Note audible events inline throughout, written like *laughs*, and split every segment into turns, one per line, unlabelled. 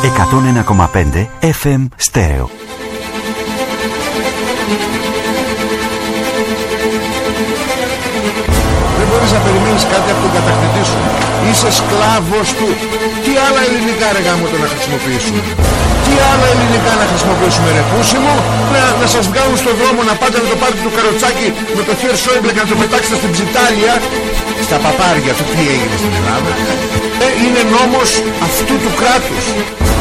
101,5 FM Στέρεο.
Δεν μπορείς να περιμένεις κάτι από τον κατακτητή σου. Είσαι σκλάβος του. Τι άλλα ελληνικά ρε γάμο το να χρησιμοποιήσουμε; Τι άλλα ελληνικά να χρησιμοποιήσουμε ρε πούσιμο; Να, να σας βγάλουν στον δρόμο να πάτε να το πάρετε το καροτσάκι με το χέρι Σόιμπλε και να το πετάξετε στην ψιτάλια. Στα παπάρια του τι έγινε στην Ελλάδα; Ε, είναι νόμος αυτού του κράτους.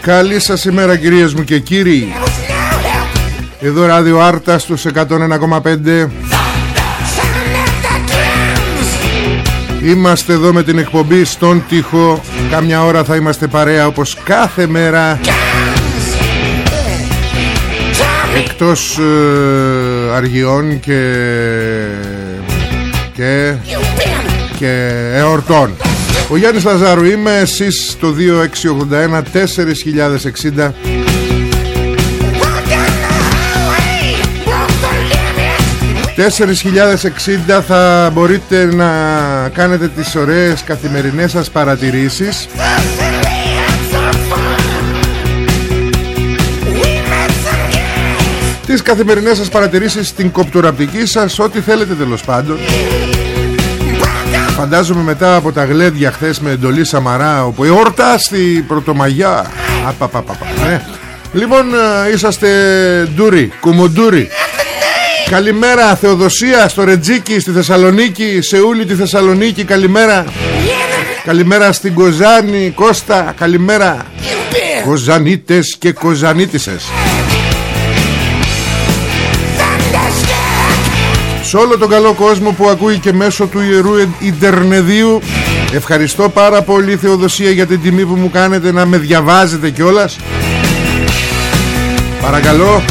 Καλή σας ημέρα κυρίες μου και κύριοι. Εδώ ράδιο Άρτα στους 101,5 Είμαστε εδώ με την εκπομπή στον τοίχο. Κάμια ώρα θα είμαστε παρέα όπως κάθε μέρα. Εκτός ε, αργιών και και, και εορτών ο Γιάννης Λαζάρου είμαι Εσείς το 2681 4060 4.060 θα μπορείτε να κάνετε τις ωραίες καθημερινές σας παρατηρήσεις. Τις καθημερινές σας παρατηρήσεις στην κοπτοραπτική σας Ό,τι θέλετε τέλος πάντων Φαντάζομαι μετά από τα γλέντια χθες με εντολή Σαμαρά όπου εορτάστη Πρωτομαγιά. Απαπαπαπα ναι. Λοιπόν ε, είσαστε ντούρι, κουμουντούρι. Καλημέρα Θεοδοσία στο Ρετζίκι στη Θεσσαλονίκη Σε όλη τη Θεσσαλονίκη καλημέρα. Καλημέρα στην Κοζάνη Κώστα καλημέρα. Κοζανίτες και Κοζανίτισες σε όλο τον καλό κόσμο που ακούει και μέσω του Ιερού Ιντερνεδίου Ευχαριστώ πάρα πολύ Θεοδοσία για την τιμή που μου κάνετε να με διαβάζετε κιόλας. Παρακαλώ.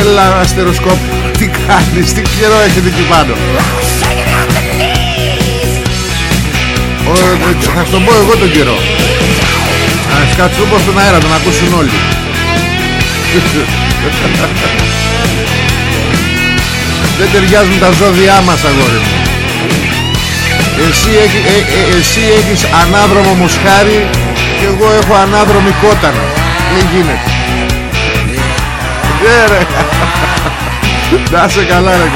Έλα αστεροσκόπ Τι κάνεις, τι καιρό έχετε εκεί πάνω. Θα στον πω εγώ τον καιρό. Ας κάτσω πως στον αέρα τον ακούσουν όλοι *laughs* Δεν ταιριάζουν τα ζώδιά μας αγόρι μου. Εσύ, έχει, ε, ε, εσύ έχεις ανάδρομο μοσχάρι Και εγώ έχω ανάδρομη κότανα. Δεν γίνεται. Ναι ρε. *laughs* Να σε καλά ρε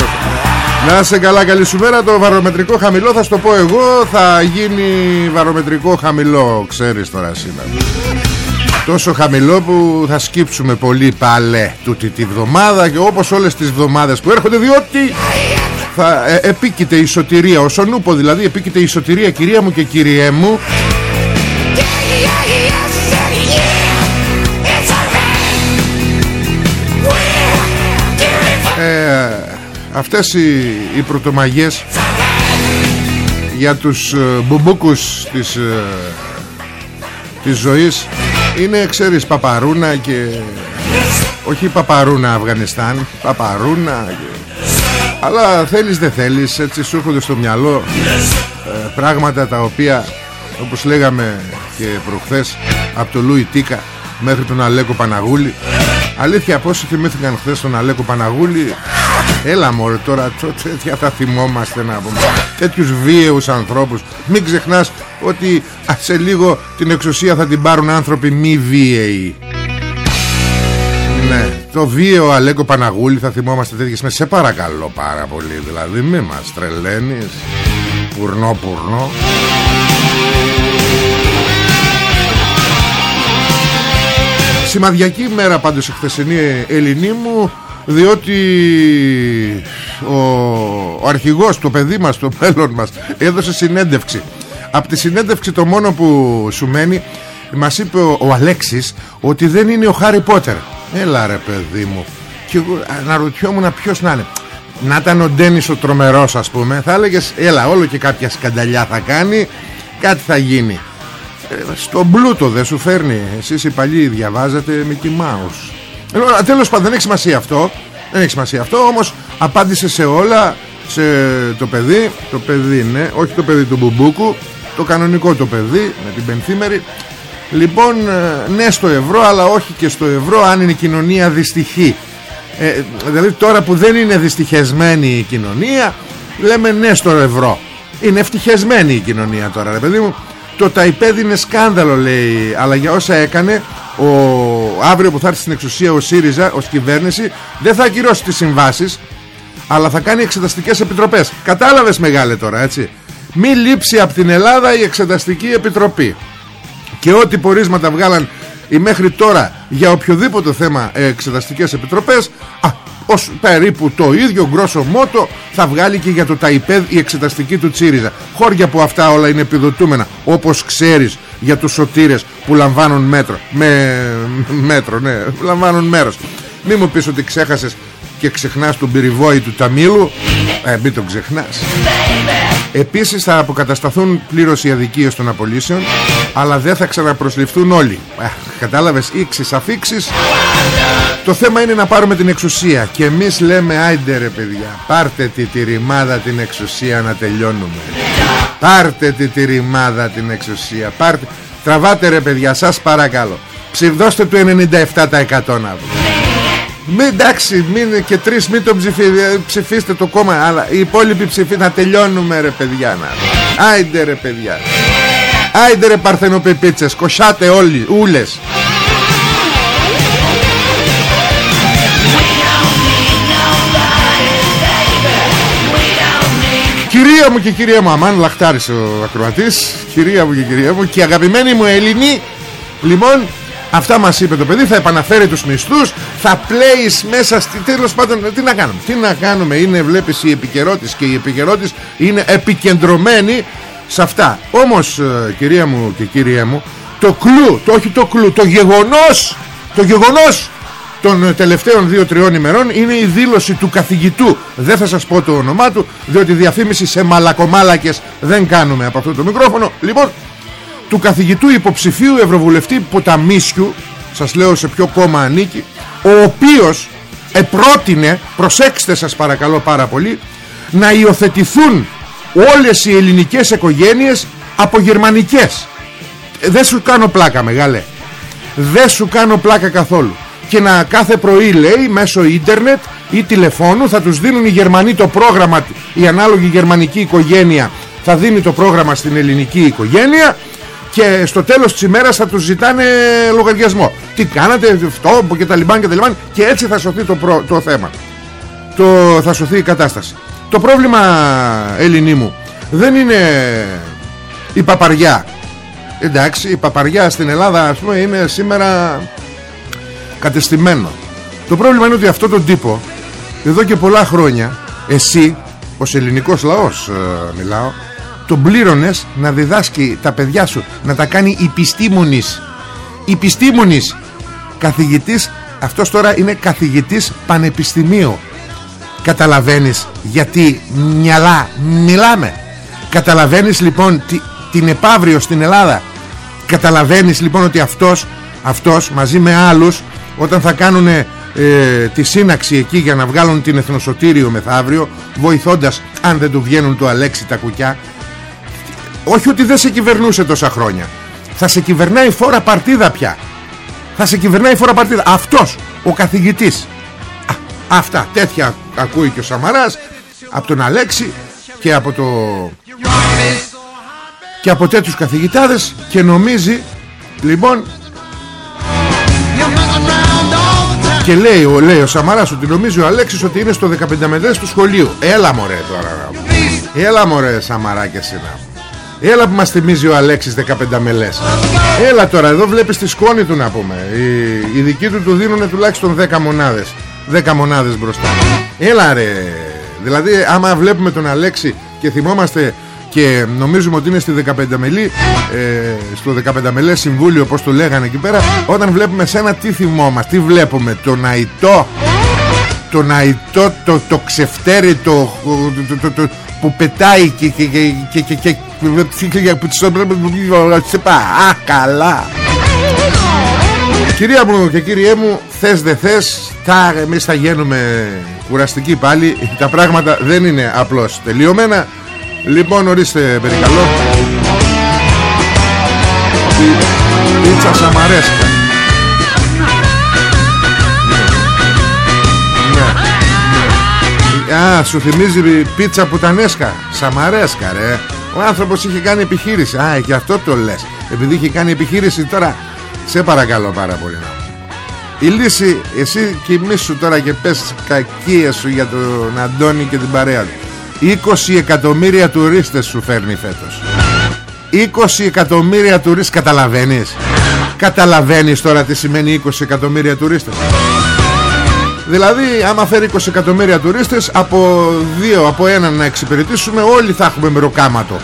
Να σε καλά. Καλή σου μέρα Το βαρομετρικό χαμηλό θα στο πω εγώ Θα γίνει βαρομετρικό χαμηλό Ξέρεις τώρα σήμερα Τόσο χαμηλό που θα σκύψουμε πολύ παλέ τούτη τη βδομάδα και όπως όλες τις βδομάδες που έρχονται διότι θα ε, επίκειται η σωτηρία. Όσον ούπο δηλαδή επίκειται η σωτηρία κυρία μου και κυριέ μου. Ε, αυτές οι, οι πρωτομαγιές για τους ε, μπουμπούκους της, ε, της ζωής είναι ξέρεις παπαρούνα και όχι παπαρούνα Αφγανιστάν παπαρούνα και... αλλά θέλεις δεν θέλεις έτσι σου έρχονται στο μυαλό ε, πράγματα τα οποία όπως λέγαμε και προχθές από το Λούι Τίκα μέχρι τον Αλέκο Παναγούλη. Αλήθεια πόσοι θυμήθηκαν χθες τον Αλέκο Παναγούλη έλα μωρέ τώρα τέτοια θα θυμόμαστε να πούμε. Τέτοιους βίαιους ανθρώπους. Μην ξεχνάς ότι σε λίγο την εξουσία θα την πάρουν άνθρωποι μη βίαιοι. Ναι, το βίαιο Αλέκο Παναγούλη θα θυμόμαστε τέτοιες με Σε παρακαλώ πάρα πολύ Δηλαδή μη μας τρελαίνεις. Πουρνό πουρνό. Σημαδιακή μέρα πάντως η χθεσινή Ελληνή μου διότι ο, ο αρχηγός, το παιδί μας, το μέλλον μας έδωσε συνέντευξη από τη συνέντευξη το μόνο που σου μένει μας είπε ο, ο Αλέξης ότι δεν είναι ο Χάρι Πότερ. Έλα ρε παιδί μου. Και εγώ αναρωτιόμουν ποιος να είναι. Να ήταν ο Ντένις ο τρομερός ας πούμε. Θα έλεγες έλα όλο και κάποια σκανταλιά θα κάνει Κάτι θα γίνει. Ε, Στο μπλούτο δεν σου φέρνει. Εσείς οι παλιοί διαβάζετε Mickey Mouse. Ε, Τέλος πάντων δεν έχει σημασία αυτό. Δεν έχει σημασία αυτό Όμως απάντησε σε όλα σε το παιδί. Το παιδί ναι Όχι το παιδί του Μπουμπούκου Το κανονικό το παιδί Με την πενθήμερη. Λοιπόν ε, ναι στο ευρώ αλλά όχι και στο ευρώ αν είναι η κοινωνία δυστυχή. Ε, Δηλαδή τώρα που δεν είναι δυστυχεσμένη η κοινωνία Λέμε ναι στο ευρώ. Είναι ευτυχισμένη η κοινωνία τώρα ρε παιδί μου. Το ταϊπέδι είναι σκάνδαλο λέει. Αλλά για όσα έκανε ο, Αύριο που θα έρθει στην εξουσία ο ΣΥΡΙΖΑ Ως κυβέρνηση δεν θα ακυρώσει τις συμβάσεις Αλλά θα κάνει εξεταστικές επιτροπές. Κατάλαβες μεγάλε τώρα έτσι Μη λείψει από την Ελλάδα η εξεταστική επιτροπή. Και ό,τι πορίσματα βγάλαν οι μέχρι τώρα για οποιοδήποτε θέμα εξεταστικές επιτροπές α, ως περίπου το ίδιο γκρόσο μότο θα βγάλει και για το ΤΑΙΠΕΔ η εξεταστική του Τσίριζα. Χώρια που αυτά όλα είναι επιδοτούμενα όπως ξέρεις για τους σωτήρες που λαμβάνουν μέτρο με μέτρο ναι λαμβάνουν μέρος. Μη μου πεις ότι ξέχασες και ξεχνάς τον πυριβόη του Ταμίλου ε, μην τον ξεχνάς Επίσης θα αποκατασταθούν πλήρως οι αδικίες των απολύσεων αλλά δεν θα ξαναπροσληφθούν όλοι. Ε, κατάλαβες ήξεις αφήξεις. Το θέμα είναι να πάρουμε την εξουσία. Και εμείς λέμε άιντε ρε παιδιά πάρτε τη τη ρημάδα την εξουσία να τελειώνουμε πάρτε τη τη ρημάδα την εξουσία. Πάρτε... τραβάτε ρε παιδιά σας παρακαλώ. Ψηφδώστε του 97% να μην εντάξει, μην, και τρεις μην τον ψηφί, ψηφίστε το κόμμα Αλλά οι υπόλοιποι ψηφί να τελειώνουμε ρε παιδιά να. Άιντε ρε παιδιά. Άιντε ρε παρθενοπιπίτσες Κοσάτε όλοι, ούλες. Κυρία μου και κυρία μου Αμάν λαχτάρισε ο ακροατής. Κυρία μου και κυρία μου Και αγαπημένη μου Ελληνή Λοιπόν Αυτά μας είπε το παιδί Θα επαναφέρει τους μισθούς Θα πλέεις μέσα στη τέλος πάντων Τι να κάνουμε Τι να κάνουμε Είναι βλέπεις η επικαιρότης Και η επικαιρότης είναι επικεντρωμένη Σε αυτά. Όμως ε, κυρία μου και κύριέ μου Το κλου Το όχι το κλου Το γεγονός Το γεγονός των τελευταίων 2-3 ημερών είναι η δήλωση του καθηγητού. Δεν θα σας πω το όνομά του διότι διαφήμιση σε μαλακομάλακες δεν κάνουμε από αυτό το μικρόφωνο. Λοιπόν του καθηγητού υποψηφίου Ευρωβουλευτή Ποταμίσιου σας λέω σε ποιο κόμμα ανήκει ο οποίος επρότεινε προσέξτε σας παρακαλώ πάρα πολύ να υιοθετηθούν όλες οι ελληνικές οικογένειες από γερμανικές. Δεν σου κάνω πλάκα μεγάλε. Δεν σου κάνω πλάκα καθόλου. Και να κάθε πρωί λέει μέσω ίντερνετ ή τηλεφώνου θα τους δίνουν οι Γερμανοί το πρόγραμμα η ανάλογη γερμανική οικογένεια θα δίνει το πρόγραμμα στην ελληνική οικογένεια και στο τέλος της ημέρας θα τους ζητάνε λογαριασμό. Τι κάνατε αυτό και τα λιμπάν και τα λιμπάν και έτσι θα σωθεί το, το θέμα. Το, θα σωθεί η κατάσταση. Το πρόβλημα Ελληνί μου δεν είναι η παπαριά. Εντάξει η παπαριά στην Ελλάδα ας πούμε είναι σήμερα κατεστημένο. Το πρόβλημα είναι ότι αυτό τον τύπο εδώ και πολλά χρόνια εσύ ως ελληνικός λαός ε, μιλάω τον πλήρωνες να διδάσκει τα παιδιά σου να τα κάνει επιστήμονης επιστήμονης καθηγητής αυτός τώρα είναι καθηγητής πανεπιστημίου. Καταλαβαίνεις γιατί μυαλά μιλάμε. Καταλαβαίνεις λοιπόν την επαύριο στην Ελλάδα. Καταλαβαίνεις λοιπόν ότι αυτός αυτός μαζί με άλλους όταν θα κάνουν ε, τη σύναξη εκεί για να βγάλουν την εθνοσωτήριο μεθαύριο βοηθώντας αν δεν του βγαίνουν το Αλέξη τα κουκιά όχι ότι δεν σε κυβερνούσε τόσα χρόνια. Θα σε κυβερνάει φορά παρτίδα πια. Θα σε κυβερνάει φορά παρτίδα. Αυτός ο καθηγητής. Αυτά τέτοια ακούει και ο Σαμαράς Από τον Αλέξη Και από το Και από τέτοιους καθηγητάδες Και νομίζει Λοιπόν Και λέει, ο, λέει ο Σαμαράς ότι νομίζει ο Αλέξης ότι είναι στο 15 μεδές του σχολείου. Έλα μωρέ τώρα Έλα μωρέ Σαμαρά και εσένα Έλα που μας θυμίζει ο Αλέξης 15 μελές Έλα τώρα εδώ βλέπεις τη σκόνη του να πούμε. Οι, οι δικοί του του δίνουν τουλάχιστον 10 μονάδες. 10 μονάδες μπροστά. Έλα ρε. Δηλαδή άμα βλέπουμε τον Αλέξη και θυμόμαστε και νομίζουμε ότι είναι στη 15 μελή ε, στο 15 μελέ συμβούλιο όπως το λέγανε εκεί πέρα όταν βλέπουμε σένα τι θυμόμαστε τι βλέπουμε τον Αϊτό τον Αϊτό το, το ξεφτέρι το, το, το, που πετάει και και και και και Α, καλά. Κυρία μου και κύριέ μου Θες δε θες τα, Εμείς θα γίνουμε κουραστικοί πάλι. Τα πράγματα δεν είναι απλώς τελειωμένα. Λοιπόν ορίστε περικαλώ. Πίτσα σαμαρέσκα ναι. Α, σου θυμίζει πίτσα πουτανέσκα. Σαμαρέσκα ρε Ο άνθρωπος είχε κάνει επιχείρηση. Α, και αυτό το λες. Επειδή είχε κάνει επιχείρηση τώρα Σε παρακαλώ πάρα πολύ η λύση εσύ κοιμήσου τώρα και πες κακίες σου για τον Αντώνη και την παρέα του. 20 εκατομμύρια τουρίστες σου φέρνει φέτος. 20 εκατομμύρια τουρίστες Καταλαβαίνεις. Καταλαβαίνεις τώρα τι σημαίνει 20 εκατομμύρια τουρίστες Δηλαδή άμα φέρει 20 εκατομμύρια τουρίστες Από δύο, από έναν να εξυπηρετήσουμε Όλοι θα έχουμε μεροκάματο.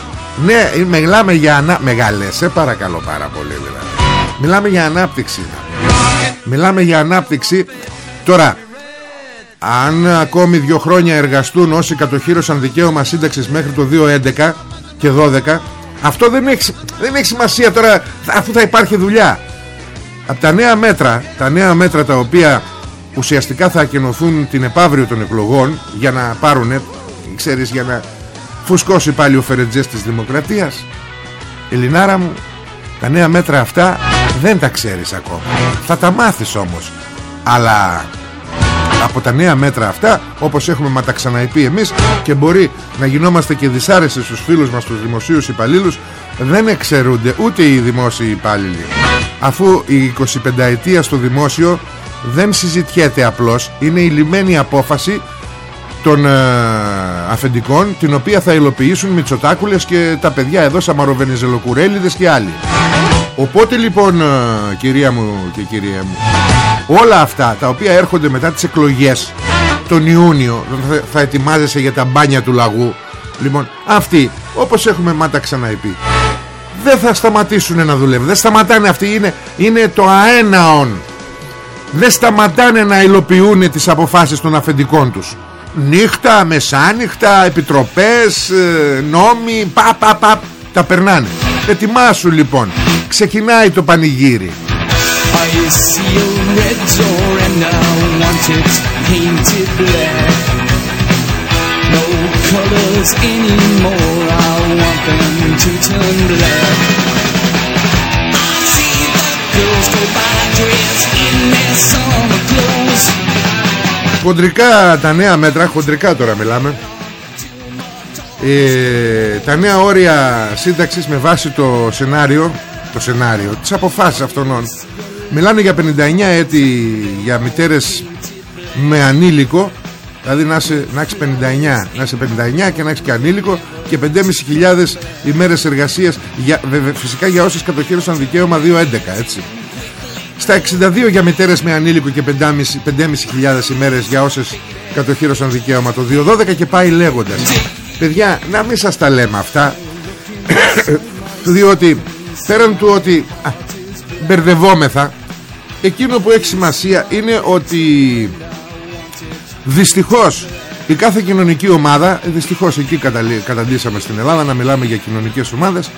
Ναι, μιλάμε για ανά... Μεγαλές, σε παρακαλώ πάρα πολύ δηλαδή. Μιλάμε για ανάπτυξη Μιλάμε για ανάπτυξη. Τώρα αν ακόμη δύο χρόνια εργαστούν όσοι κατοχύρωσαν δικαίωμα σύνταξης μέχρι το 2011 και 12 αυτό δεν έχει, δεν έχει σημασία τώρα αφού θα υπάρχει δουλειά. Από τα νέα μέτρα τα νέα μέτρα τα οποία ουσιαστικά θα ακοινωθούν την επαύριο των εκλογών για να πάρουν ξέρεις για να φουσκώσει πάλι ο Φερετζές της Δημοκρατίας. Ελληνάρα μου τα νέα μέτρα αυτά δεν τα ξέρεις ακόμα. Θα τα μάθεις όμως. Αλλά από τα νέα μέτρα αυτά όπως έχουμε μα τα ξαναειπεί εμείς και μπορεί να γινόμαστε και δυσάρεστοι στους φίλους μας τους δημοσίους υπαλλήλους δεν εξαιρούνται ούτε οι δημόσιοι υπάλληλοι. Αφού η 25 ετία στο δημόσιο δεν συζητιέται απλώς. Είναι η λιμένη απόφαση των ε, αφεντικών την οποία θα υλοποιήσουν Μητσοτάκουλες και τα παιδιά εδώ Σαμαροβενιζελοκουρέλιδες και άλλοι. Οπότε λοιπόν ε, κυρία μου και κυρία μου όλα αυτά τα οποία έρχονται μετά τις εκλογές τον Ιούνιο θα ετοιμάζεσαι για τα μπάνια του λαγού. Λοιπόν αυτοί όπως έχουμε μάτα ξαναειπεί δεν θα σταματήσουν να δουλεύουν δεν σταματάνε αυτοί είναι, είναι το αέναον δεν σταματάνε να υλοποιούν τις αποφάσεις των αφεντικών τους νύχτα, μεσάνυχτα, επιτροπές, ε, νόμοι, πα, πα, πα, τα περνάνε. Ετοιμάσου λοιπόν, ξεκινάει το πανηγύρι. I see a red door and I want it painted black. No colors anymore, I want them to turn black. Χοντρικά τα νέα μέτρα, χοντρικά τώρα μιλάμε. Ε, Τα νέα όρια σύνταξης με βάση το σενάριο Το σενάριο, τις αποφάσεις αυτών Μιλάνε για 59 έτη για μητέρες με ανήλικο Δηλαδή να, είσαι, να έχεις 59 Να είσαι 59 και να έχεις και ανήλικο Και 5.500 ημέρες εργασίας για, Φυσικά για όσες κατοχύρωσαν δικαίωμα 2.11 έτσι Στα 62 για μητέρες με ανήλικο Και 5.500 ημέρες για όσες κατοχύρωσαν δικαίωμα. Το 2.12 και πάει λέγοντας. Παιδιά να μην σας τα λέμε αυτά. *coughs* Διότι πέραν του ότι μπερδευόμεθα εκείνο που έχει σημασία είναι ότι δυστυχώς η κάθε κοινωνική ομάδα δυστυχώς εκεί καταντήσαμε στην Ελλάδα να μιλάμε για κοινωνικές ομάδες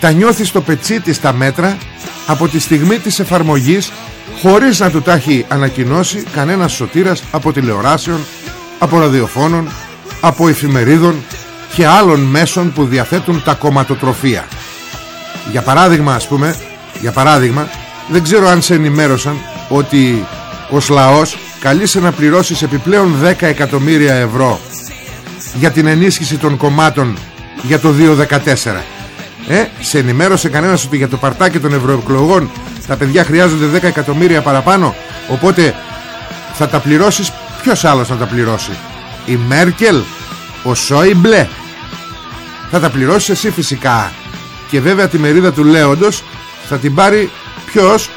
τα νιώθεις στο πετσί της τα μέτρα από τη στιγμή της εφαρμογής χωρίς να του τα έχει ανακοινώσει κανένας σωτήρας από τηλεοράσεων από ραδιοφώνων από εφημερίδων και άλλων μέσων που διαθέτουν τα κομματοτροφία. Για παράδειγμα ας πούμε για παράδειγμα δεν ξέρω αν σε ενημέρωσαν ότι ως λαός καλείσαι να πληρώσεις επιπλέον 10 εκατομμύρια ευρώ για την ενίσχυση των κομμάτων για το 2014 ε, σε ενημέρωσε κανένας ότι για το παρτάκι των ευρωεκλογών τα παιδιά χρειάζονται 10 εκατομμύρια παραπάνω οπότε θα τα πληρώσεις ποιος άλλος θα τα πληρώσει; Η Μέρκελ ο Σόιμπλε θα τα πληρώσεις εσύ φυσικά. Και βέβαια τη μερίδα του Λέοντος θα την πάρει ποιος;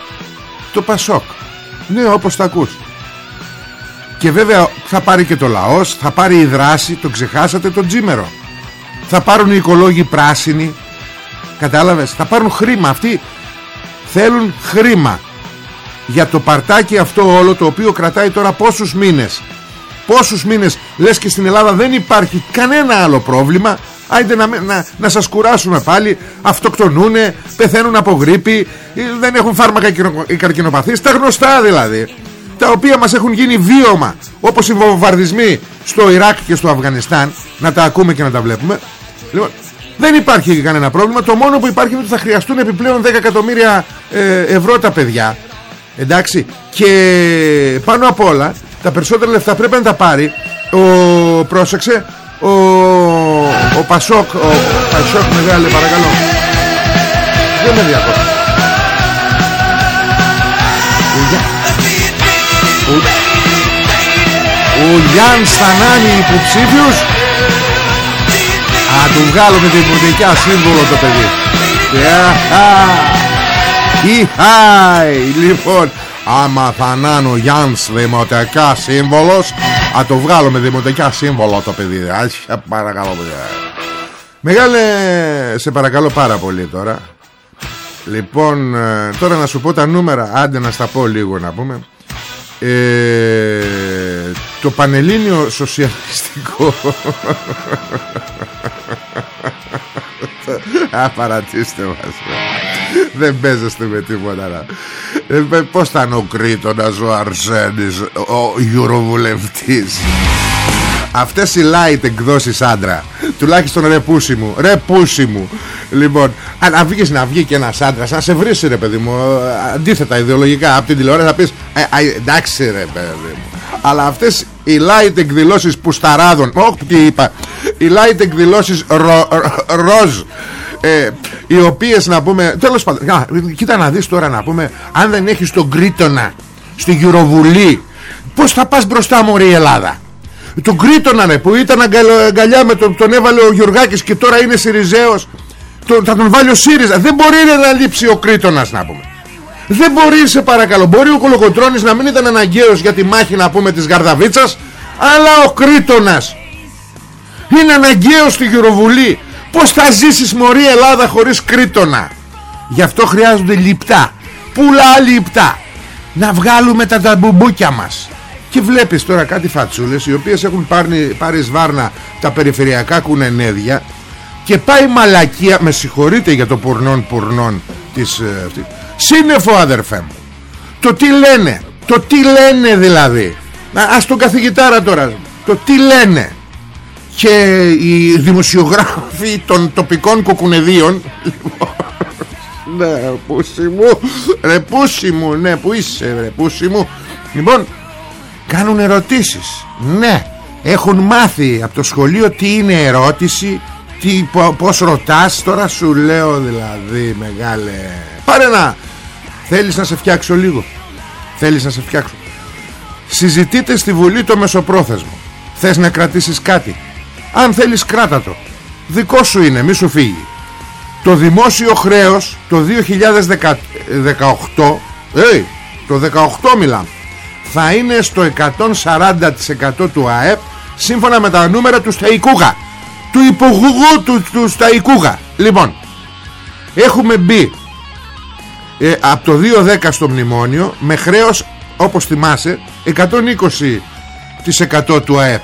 Το Πασόκ. Ναι όπως τα ακούς. Και βέβαια θα πάρει και το λαός θα πάρει η δράση το ξεχάσατε το τζίμερο. Θα πάρουν οι οικολόγοι πράσινοι κατάλαβες; Θα πάρουν χρήμα αυτοί. Θέλουν χρήμα. Για το παρτάκι αυτό όλο το οποίο κρατάει τώρα πόσους μήνες. Πόσους μήνες λες και στην Ελλάδα δεν υπάρχει κανένα άλλο πρόβλημα. Άιντε να, να, να σας κουράσουμε πάλι. Αυτοκτονούνε, πεθαίνουν από γρήπη Δεν έχουν φάρμακα οι καρκινοπαθείς. Τα γνωστά δηλαδή Τα οποία μας έχουν γίνει βίωμα Όπως οι βομβαρδισμοί στο Ιράκ και στο Αφγανιστάν. Να τα ακούμε και να τα βλέπουμε. Λοιπόν δεν υπάρχει κανένα πρόβλημα. Το μόνο που υπάρχει είναι ότι θα χρειαστούν επιπλέον 10 εκατομμύρια ε, ευρώ τα παιδιά. Εντάξει. Και πάνω απ' όλα Τα περισσότερα λεφτά πρέπει να τα πάρει Ο πρόσεξε Ο, ο Πασόκ Ο Πασόκ μεγάλε παρακαλώ. Δεν με διακόπτει. Ο, ο Γιάνν Στανάνη υποψήφιος Α, του βγάλουμε την δημοτικά σύμβολο το παιδί. Ιχάι Λοιπόν Άμα θα είναι ο Γιάννης δημοτικά σύμβολος Α το βγάλουμε δημοτικά σύμβολο το παιδί Άχι παρακαλώ παιδιά. Μεγάλε σε παρακαλώ πάρα πολύ τώρα. Λοιπόν ε, τώρα να σου πω τα νούμερα Άντε να στα πω λίγο να πούμε. Ε, Το Πανελλήνιο Σοσιαλιστικό *laughs* Α, παρατήστε μας. Δεν παίζεστε με τίποτα ε, Πώς θα είναι ο Κρήτονας Ο Αρσένης Ο Γιουροβουλευτής Αυτές οι light εκδόσεις άντρα. Τουλάχιστον ρε πούσι μου Ρε πούσι μου. Λοιπόν αν βγεις να βγει και ένας άντρας Να σε βρει ρε παιδί μου Αντίθετα ιδεολογικά Από την τηλεόραση θα πεις ε, Εντάξει ρε παιδί μου. Αλλά αυτές οι light εκδηλώσεις πουσταράδων Όχι τι είπα. Οι light εκδηλώσεις ρο, ροζ ε, οι οποίες να πούμε τέλος πάντων κοίτα να δεις τώρα να πούμε αν δεν έχεις τον Κρήτονα στη Γυροβουλή πως θα πας μπροστά μωρή η Ελλάδα. Τον Κρήτονα ρε, που ήταν αγκαλιά με τον, τον έβαλε ο Γιουργάκης και τώρα είναι Σιριζέος τον, θα τον βάλει ο ΣΥΡΙΖΑ. Δεν μπορεί να λείψει ο Κρήτονας να πούμε δεν μπορεί σε παρακαλώ. Μπορεί ο Κολοκοτρώνης να μην ήταν αναγκαίος Για τη μάχη να πούμε της Γαρδαβίτσας Αλλά ο Κρήτονας Είναι αναγκαίος στη Γεροβουλή Πως θα ζήσεις μωρή Ελλάδα χωρίς Κρήτονα; Γι' αυτό χρειάζονται λιπτά. Πουλά λιπτά. Να βγάλουμε τα ταμπουμπούκια μας. Και βλέπεις τώρα κάτι φατσούλες Οι οποίες έχουν πάρει, πάρει σβάρνα Τα περιφερειακά κουνενέδια Και πάει μαλακία Με συγχωρείτε για το πουρνών πουρνών της, ε, Σύννεφο αδερφέ μου. Το τι λένε Το τι λένε δηλαδή. Ας τον καθηγητάρα τώρα. Το τι λένε. Και οι δημοσιογράφοι Των τοπικών κοκουνεδίων *laughs* Ναι πούσι μου Ρε πούσι μου Ναι που είσαι ρε πούσι μου. Λοιπόν Κάνουν ερωτήσεις. Ναι Έχουν μάθει από το σχολείο τι είναι ερώτηση τι, Πώς ρωτάς. Τώρα σου λέω δηλαδή Μεγάλε. Πάρε να Θέλεις να σε φτιάξω λίγο. Θέλεις να σε φτιάξω. Συζητείτε στη Βουλή το Μεσοπρόθεσμο. Θες να κρατήσεις κάτι. Αν θέλεις κράτα το. Δικό σου είναι μη σου φύγει. Το δημόσιο χρέος Το 2018 ε, Το 18 μιλάμε Θα είναι στο 140% του ΑΕΠ Σύμφωνα με τα νούμερα του Σταϊκούγα Του υπογουγού του, του Σταϊκούγα Λοιπόν Έχουμε μπει ε, από το 2-10 στο μνημόνιο με χρέος όπως θυμάσαι 120% του ΑΕΠ.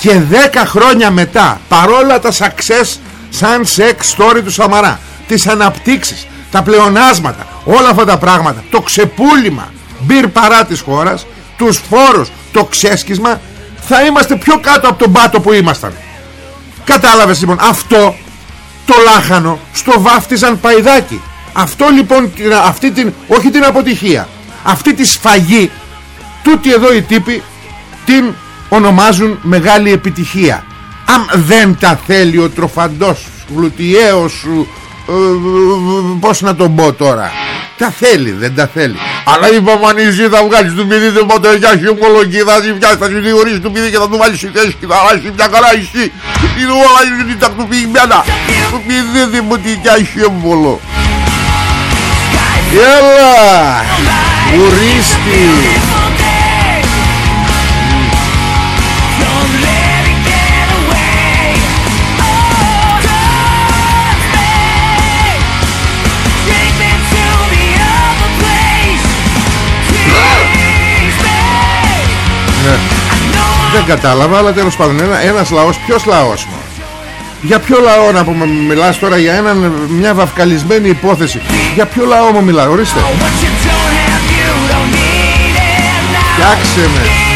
Και 10 χρόνια μετά παρόλα τα success σαν σεξ story του Σαμαρά τις αναπτύξεις, τα πλεονάσματα όλα αυτά τα πράγματα, το ξεπούλημα μπυρ παρά της χώρας τους φόρους, το ξέσκισμα θα είμαστε πιο κάτω από τον πάτο που ήμασταν. Κατάλαβες λοιπόν αυτό το λάχανο στο βάφτιζαν παϊδάκι Αυτό λοιπόν, αυτή την, όχι την αποτυχία, αυτή τη σφαγή, τούτοι εδώ οι τύποι την ονομάζουν μεγάλη επιτυχία. Αν δεν τα θέλει ο τροφαντός, γλουτιαίος σου, ε, πώς να τον πω τώρα, τα θέλει, δεν τα θέλει. Αλλά η Παπανίση θα βγάλει του παιδί του ποτέ για χιομολογική θα ζει θα σου διορίσει του παιδί και θα του βάλει στη θέση και θα αλλάξει μια καλά εσύ. Τι του βάλει την τακτοποιημένα. Το παιδί δεν μου τι κι χιόμολο. Έλα! Ουρίστη! Δεν κατάλαβα, αλλά τέλος πάντων ένα, ένας λαός, ποιος λαός μου; Για ποιο λαό να πούμε, μιλάς τώρα για έναν, μια βαφκαλισμένη υπόθεση. Για ποιο λαό μου μιλάς, ορίστε. Φτιάξε με.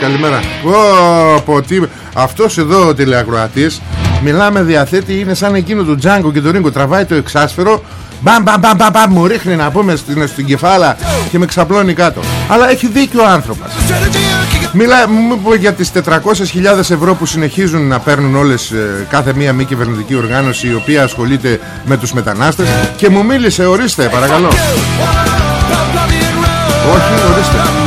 Καλημέρα. Oh, πω, τι... Αυτός εδώ ο τηλεακροατής Μιλάμε διαθέτη είναι σαν εκείνο του Τζάγκο και του Ρίγκο Τραβάει το εξάσφαιρο Μπαμ μπαμ μπαμ μπαμ Μου ρίχνει να πούμε στην, στην κεφάλα Και με ξαπλώνει κάτω. Αλλά έχει δίκιο ο άνθρωπος. Μιλά μου για τις 400.000 ευρώ που συνεχίζουν να παίρνουν όλες ε, κάθε μία μη κυβερνητική οργάνωση η οποία ασχολείται με τους μετανάστες. Και μου μίλησε ορίστε παρακαλώ. Όχι ορίστε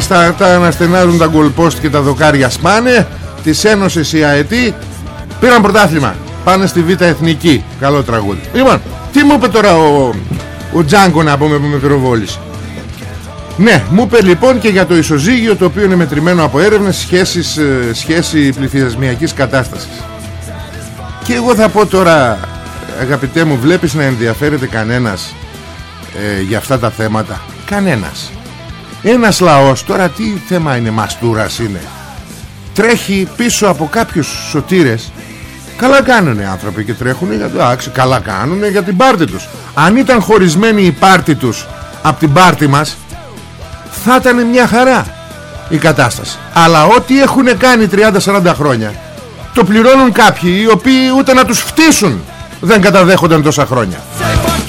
Οχ, τα αναστενάζουν τα γκολπόστ και τα δοκάρια σπάνε. Της Ένωσης η ΑΕΤΗ Πήραν πρωτάθλημα. Πάνε στη Β' Εθνική. Καλό τραγούδι. Λοιπόν, τι μου είπε τώρα ο, ο Τζάγκο να πούμε που με πυροβόλησε; Ναι, μου είπε λοιπόν και για το ισοζύγιο το οποίο είναι μετρημένο από έρευνες σχέσεις, ε, σχέση πληθυσμιακής κατάστασης. Και εγώ θα πω τώρα, αγαπητέ μου, βλέπεις να ενδιαφέρεται κανένας ε, για αυτά τα θέματα; Κανένας ένας λαός τώρα τι θέμα είναι μαστούρας είναι; Τρέχει πίσω από κάποιους σωτήρες. Καλά κάνουνε άνθρωποι και τρέχουν για το άξι καλά κάνουνε για την πάρτη τους. Αν ήταν χωρισμένοι η πάρτη τους από την πάρτη μας θα ήταν μια χαρά η κατάσταση. Αλλά ό,τι έχουν κάνει 30-40 χρόνια το πληρώνουν κάποιοι οι οποίοι ούτε να τους φτύσουν δεν καταδέχονταν τόσα χρόνια.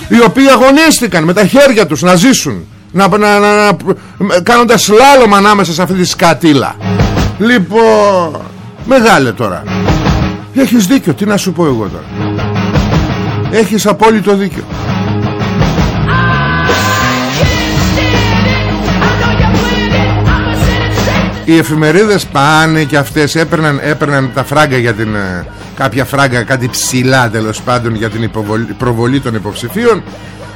Οι οποίοι αγωνίστηκαν με τα χέρια τους να ζήσουν να, να, να, να κάνοντας σλάλωμα ανάμεσα σε αυτή τη σκατήλα. Λοιπόν μεγάλε τώρα. Έχεις δίκιο τι να σου πω εγώ τώρα. Έχεις απόλυτο δίκιο. Οι εφημερίδες πάνε και αυτές έπαιρναν, έπαιρναν τα φράγκα για την ε, κάποια φράγκα κάτι ψηλά τέλος πάντων για την προβολή των υποψηφίων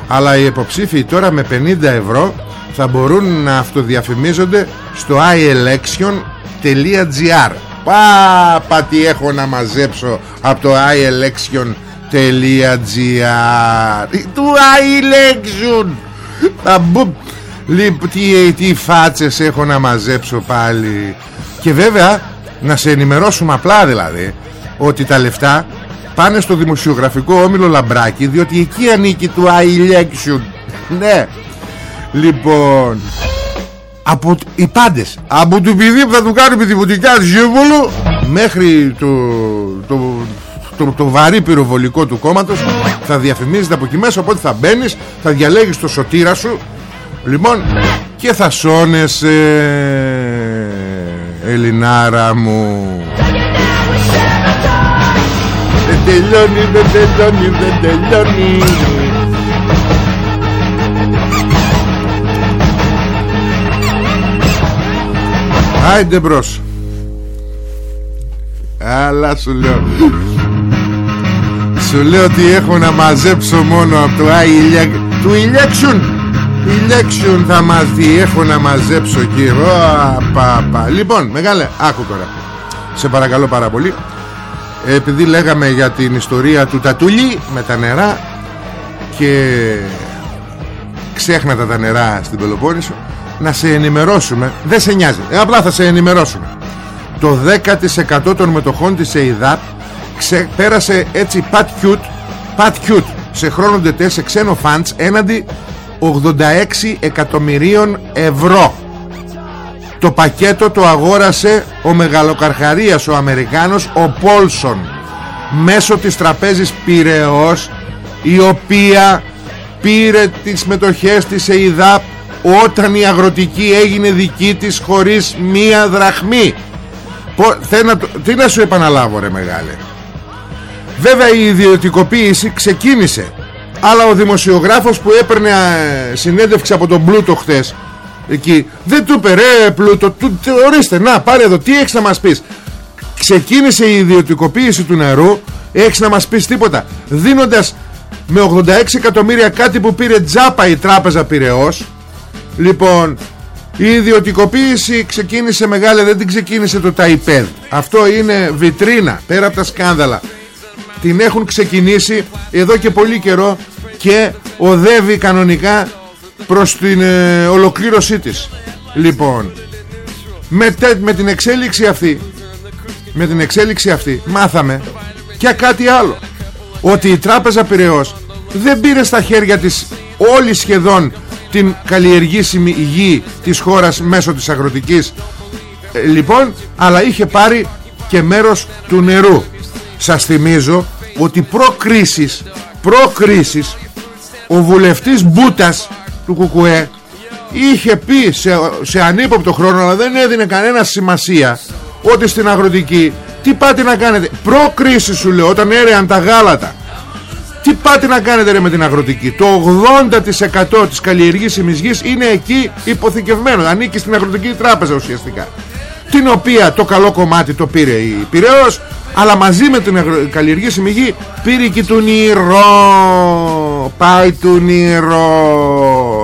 αλλά οι υποψήφοι τώρα με 50 ευρώ θα μπορούν να αυτοδιαφημίζονται στο ielection.gr Πάπα τι έχω να μαζέψω από το ielection.gr Του ielection. Λοιπόν, τι, τι φάτσες έχω να μαζέψω πάλι. Και βέβαια να σε ενημερώσουμε απλά δηλαδή ότι τα λεφτά πάνε στο δημοσιογραφικό όμιλο Λαμπράκη διότι εκεί ανήκει του iElection *laughs* ναι. Λοιπόν από οι πάντες από το παιδί που θα του κάνει με τη βουτικά μέχρι το, το, το, το βαρύ πυροβολικό του κόμματος θα διαφημίζεται από εκεί μέσα οπότε θα μπαίνεις θα διαλέγεις το σωτήρα σου. Λοιπόν και θα σώνεσαι Ελληνάρα μου. Δεν τελειώνει, δεν τελειώνει, δεν τελειώνει. Άιντε μπρος. Αλλά σου λέω. Σου λέω ότι έχω να μαζέψω μόνο από το ΆΙΛΙΑΚ Του election Election θα μας δει. Έχω να μαζέψω εκεί πα, πα. Λοιπόν μεγάλε άκου τώρα. Σε παρακαλώ πάρα πολύ Επειδή λέγαμε για την ιστορία του Τατούλη Με τα νερά Και ξέχνατα τα νερά στην Πελοπόννησο να σε ενημερώσουμε. Δεν σε νοιάζει, ε, απλά θα σε ενημερώσουμε. Το 10% των μετοχών της ΕΙΔΑΠ πέρασε έτσι πατ κιούτ πατ κιούτ σε χρόνο τετέ σε ξένο φαντς έναντι 86 εκατομμυρίων ευρώ το πακέτο το αγόρασε ο μεγαλοκαρχαρίας ο Αμερικάνος ο Πόλσον μέσω της τραπέζης Πυραιός η οποία πήρε τις μετοχές της ΕΙΔΑΠ όταν η αγροτική έγινε δική της χωρίς μία δραχμή. Τι να σου επαναλάβω ρε μεγάλε. Βέβαια η ιδιωτικοποίηση ξεκίνησε αλλά ο δημοσιογράφος που έπαιρνε συνέντευξη από τον Πλούτο χτες εκεί. Δεν του είπε ρε Πλούτο του, ορίστε να πάρε εδώ τι έχεις να μας πεις; Ξεκίνησε η ιδιωτικοποίηση του νερού έχεις να μας πεις τίποτα; Δίνοντας με 86 εκατομμύρια κάτι που πήρε τζάπα η τράπεζα Πυραιός. Λοιπόν η ιδιωτικοποίηση ξεκίνησε μεγάλη Δεν την ξεκίνησε το ΤΑΙΠΕΔ Αυτό είναι βιτρίνα Πέρα από τα σκάνδαλα. Την έχουν ξεκινήσει εδώ και πολύ καιρό Και οδεύει κανονικά Προς την ε, ολοκλήρωσή της. Λοιπόν με, με την εξέλιξη αυτή Με την εξέλιξη αυτή Μάθαμε και κάτι άλλο. Ότι η τράπεζα Πυραιός Δεν πήρε στα χέρια της Όλοι σχεδόν την καλλιεργήσιμη γη της χώρας μέσω της αγροτικής. Ε, λοιπόν αλλά είχε πάρει και μέρος του νερού. Σας θυμίζω ότι προκρίσεις προκρίσεις ο βουλευτής Μπούτας του Κουκουέ είχε πει σε, σε ανύποπτο χρόνο αλλά δεν έδινε κανένα σημασία ότι στην αγροτική τι πάτε να κάνετε. Προκρίσεις σου λέω όταν έρεαν τα γάλατα. Τι πάτε να κάνετε ρε με την αγροτική. Το 80% της καλλιεργήσιμης γης είναι εκεί υποθηκευμένο. Ανήκει στην αγροτική τράπεζα ουσιαστικά. Την οποία το καλό κομμάτι το πήρε η Πυραιός Αλλά μαζί με την καλλιεργήσιμη γη Πήρε και του νηρό Πάει του νηρό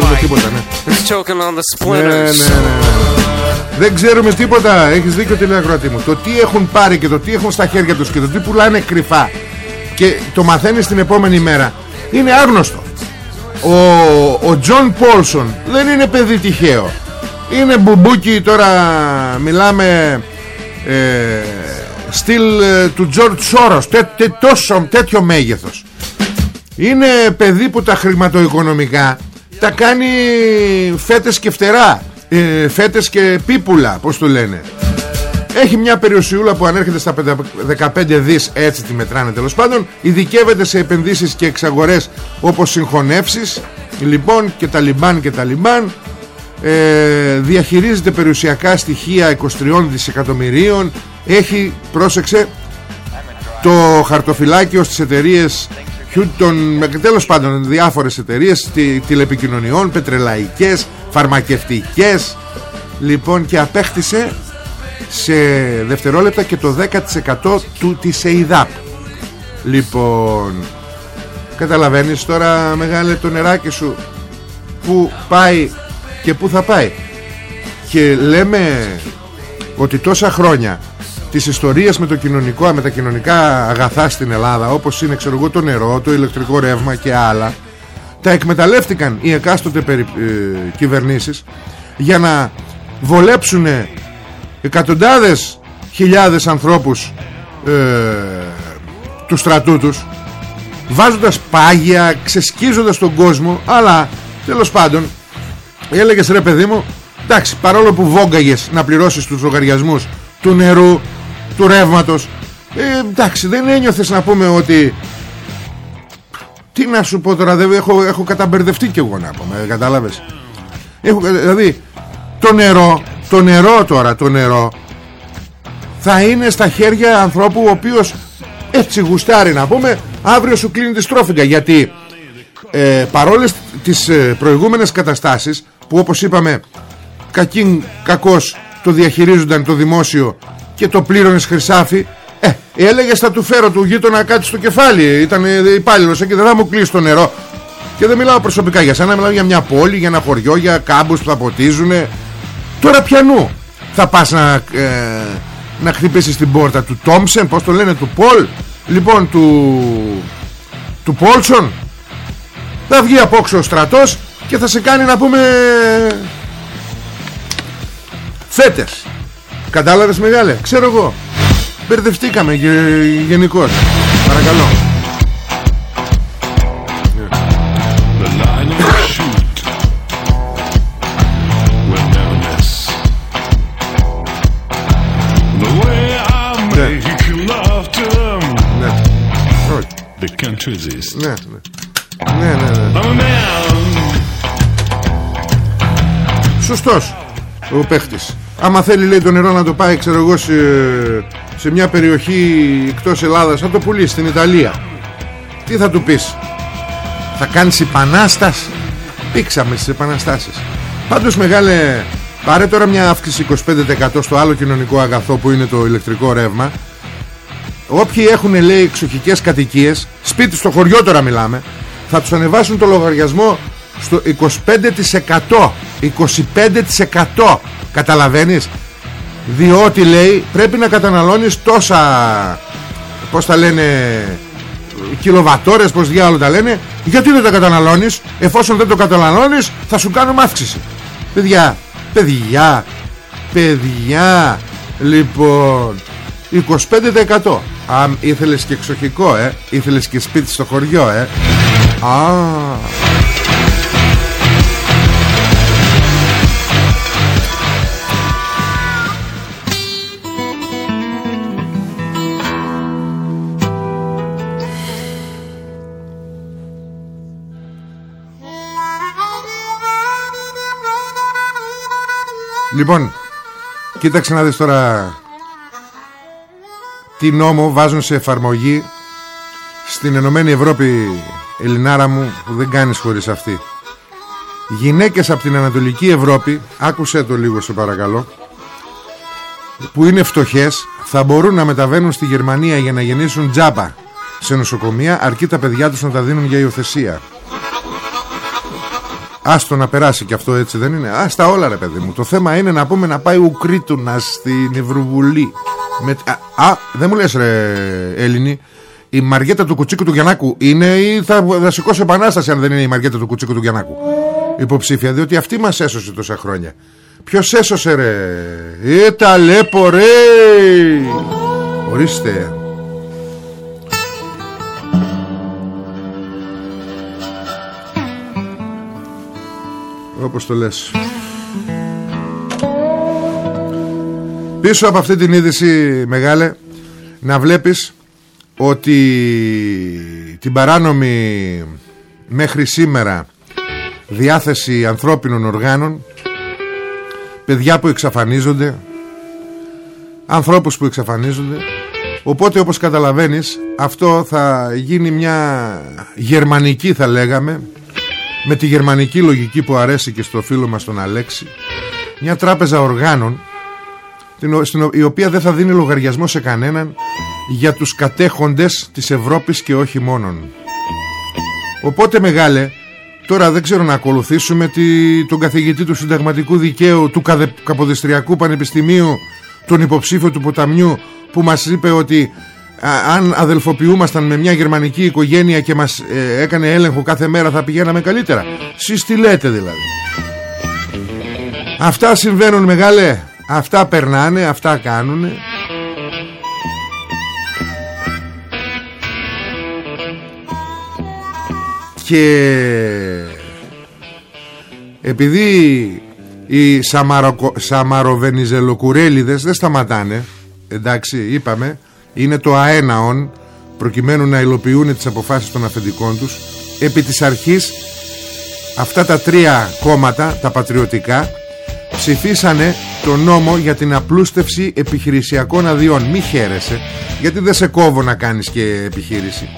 on a termite It's choking on the splinters ναι, ναι, ναι, Δεν ξέρουμε τίποτα. Έχεις δίκιο τηλεακροατή μου. Το τι έχουν πάρει και το τι έχουν στα χέρια τους Και το τι πουλάνε κρυφά Και το μαθαίνεις την επόμενη μέρα είναι άγνωστο. Ο, ο Τζον Πόλσον δεν είναι παιδί τυχαίο. Είναι μπουμπούκι τώρα μιλάμε ε, στυλ ε, του Τζορτζ Σόρος τέ, τέ, τόσο, τέτοιο μέγεθος. Είναι παιδί που τα χρηματοοικονομικά τα κάνει φέτες και φτερά ε, φέτες και πίπουλα πως το λένε. Έχει μια περιοσιούλα που ανέρχεται στα 15 δις Έτσι τη μετράνε τέλος πάντων. Ειδικεύεται σε επενδύσεις και εξαγορές Όπως συγχωνεύσεις Λοιπόν και τα λιμπάν και τα λιμπάν. Ε, Διαχειρίζεται περιουσιακά στοιχεία 23 δισεκατομμυρίων. Έχει, πρόσεξε Το χαρτοφυλάκιο στις εταιρείες Χιούτον, τέλος πάντων διάφορες εταιρείες τηλεπικοινωνιών, πετρελαϊκές, φαρμακευτικές. Λοιπόν και απέκτησε σε δευτερόλεπτα και το 10% του της ΕΙΔΑΠ. Λοιπόν καταλαβαίνεις τώρα μεγάλε το νεράκι σου που πάει και που θα πάει. Και λέμε ότι τόσα χρόνια τις ιστορίες με, το κοινωνικό, με τα κοινωνικά αγαθά στην Ελλάδα όπως είναι ξέρω εγώ το νερό, το ηλεκτρικό ρεύμα και άλλα τα εκμεταλλεύτηκαν οι εκάστοτε περι, ε, κυβερνήσεις για να βολέψουν εκατοντάδες χιλιάδες ανθρώπους ε, του στρατού τους βάζοντας πάγια, ξεσκίζοντας τον κόσμο αλλά τέλος πάντων έλεγες ρε παιδί μου εντάξει παρόλο που βόγκαγες να πληρώσεις τους λογαριασμούς του νερού, του ρεύματος. Ε, εντάξει δεν ένιωθες να πούμε ότι τι να σου πω τώρα δεν, έχω, έχω καταμπερδευτεί κι εγώ να πούμε κατάλαβες. Έχω, δηλαδή το νερό το νερό τώρα το νερό θα είναι στα χέρια ανθρώπου ο οποίος έτσι γουστάρει να πούμε αύριο σου κλείνει τη στρόφιγγα γιατί ε, παρόλες τις ε, προηγούμενες καταστάσεις που όπως είπαμε κακήν κακός το διαχειρίζονταν το δημόσιο και το πλήρωνες χρυσάφι ε, έλεγες θα του φέρω του γείτονα κάτι στο κεφάλι. Ήταν ε, υπάλληλος εκεί δεν θα μου κλείσει το νερό. Και δεν μιλάω προσωπικά για σένα μιλάω για μια πόλη, για ένα χωριό για κάμπους που θα ποτίζουν τώρα πιανού θα πας να, ε, να χτυπήσεις την πόρτα του Τόμψεν πως το λένε του Πολ. Λοιπόν του του Πόλσον. Θα βγει απόξω ο στρατός και θα σε κάνει να πούμε φέτες κατάλαβες μεγάλε ξέρω εγώ. Μπερδευτήκαμε γε, γενικώς. Παρακαλώ. Ναι, ναι. Ναι, ναι, ναι. Σωστός ο παίχτης Άμα θέλει λέει το νερό να το πάει ξέρω εγώ σε, σε μια περιοχή εκτός Ελλάδας θα το πουλήσει στην Ιταλία. Τι θα του πεις; Θα κάνεις επανάσταση; Πήξαμε στις επαναστάσεις. Πάντως μεγάλε Πάρε τώρα μια αύξηση 25% στο άλλο κοινωνικό αγαθό που είναι το ηλεκτρικό ρεύμα. Όποιοι έχουν λέει εξοχικές κατοικίες Σπίτι στο χωριό τώρα μιλάμε Θα τους ανεβάσουν το λογαριασμό Στο 25% 25% Καταλαβαίνεις; Διότι λέει πρέπει να καταναλώνεις τόσα Πώς τα λένε Κιλοβατόρες πως διάλογο τα λένε. Γιατί δεν τα καταναλώνεις; Εφόσον δεν το καταναλώνεις θα σου κάνουμε αύξηση. Παιδιά Παιδιά Παιδιά. Λοιπόν 25% Α, ήθελες και εξοχικό, ε. Ήθελες και σπίτι στο χωριό, ε. Α Λοιπόν, κοίταξε να δεις τώρα τι νόμο βάζουν σε εφαρμογή στην Ενωμένη Ευρώπη Ελληνάρα μου που δεν κάνεις χωρίς αυτή. Γυναίκες από την Ανατολική Ευρώπη άκουσέ το λίγο σε παρακαλώ που είναι φτωχές θα μπορούν να μεταβαίνουν στη Γερμανία για να γεννήσουν τζάπα σε νοσοκομεία αρκεί τα παιδιά τους να τα δίνουν για υιοθεσία Άστο να περάσει και αυτό έτσι δεν είναι; Άστα όλα ρε παιδί μου. Το θέμα είναι να πούμε να πάει ο Κρήτουνας στην Ευρωβουλή. Με... Α, α, δεν μου λες ρε Έλληνη Η Μαριέτα του Κουτσίκου του Γιαννάκου Είναι ή θα, θα σηκώσει επανάσταση Αν δεν είναι η Μαριέτα του Κουτσίκου του Γιαννάκου. Υποψήφια διότι αυτή μας έσωσε τόσα χρόνια. Ποιος έσωσε ρε; Ε ταλέπο ρε Ορίστε Όπως το λες. Πίσω από αυτή την είδηση μεγάλε Να βλέπεις Ότι Την παράνομη Μέχρι σήμερα Διάθεση ανθρώπινων οργάνων Παιδιά που εξαφανίζονται Ανθρώπους που εξαφανίζονται Οπότε όπως καταλαβαίνεις Αυτό θα γίνει μια Γερμανική θα λέγαμε Με τη γερμανική λογική που αρέσει και στο φίλο μας τον Αλέξη Μια τράπεζα οργάνων η οποία δεν θα δίνει λογαριασμό σε κανέναν για τους κατέχοντες της Ευρώπης και όχι μόνον. Οπότε μεγάλε, τώρα δεν ξέρω να ακολουθήσουμε τη, τον καθηγητή του συνταγματικού δικαίου του Καποδιστριακού Πανεπιστημίου, τον υποψήφιο του ποταμιού που μας είπε ότι αν αδελφοποιούμασταν με μια γερμανική οικογένεια και μας ε, έκανε έλεγχο κάθε μέρα θα πηγαίναμε καλύτερα. Σεις τι λέτε δηλαδή. Αυτά συμβαίνουν μεγάλε. Αυτά περνάνε, αυτά κάνουνε. Και επειδή οι Σαμαροκο... Σαμαροβενιζελοκουρέλιδες δεν σταματάνε εντάξει είπαμε είναι το αέναον προκειμένου να υλοποιούν τις αποφάσεις των αφεντικών τους επί της αρχής αυτά τα τρία κόμματα τα πατριωτικά ψηφίσανε το νόμο για την απλούστευση επιχειρησιακών αδειών. Μη χαίρεσαι γιατί δεν σε κόβω να κάνεις και επιχείρηση.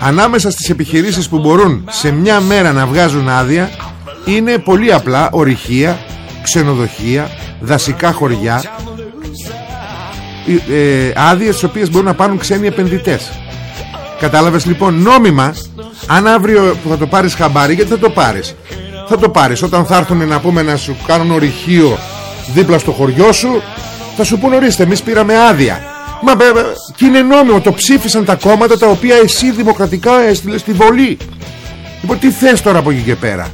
Ανάμεσα στις επιχειρήσεις που μπορούν σε μια μέρα να βγάζουν άδεια είναι πολύ απλά ορυχεία, ξενοδοχεία, δασικά χωριά ε, ε, άδειες τις οποίες μπορούν να πάρουν ξένοι επενδυτές. Κατάλαβες λοιπόν νόμιμα αν αύριο που θα το πάρεις χαμπάρι γιατί θα το πάρεις; Θα το πάρεις. Όταν θα έρθουν να πούμε να σου κάνουν ορυχείο δίπλα στο χωριό σου θα σου πούν ορίστε εμείς πήραμε άδεια. Μα και είναι νόμιμο το ψήφισαν τα κόμματα τα οποία εσύ δημοκρατικά έστειλες στη βολή. Λοιπόν τι θες τώρα από εκεί και πέρα;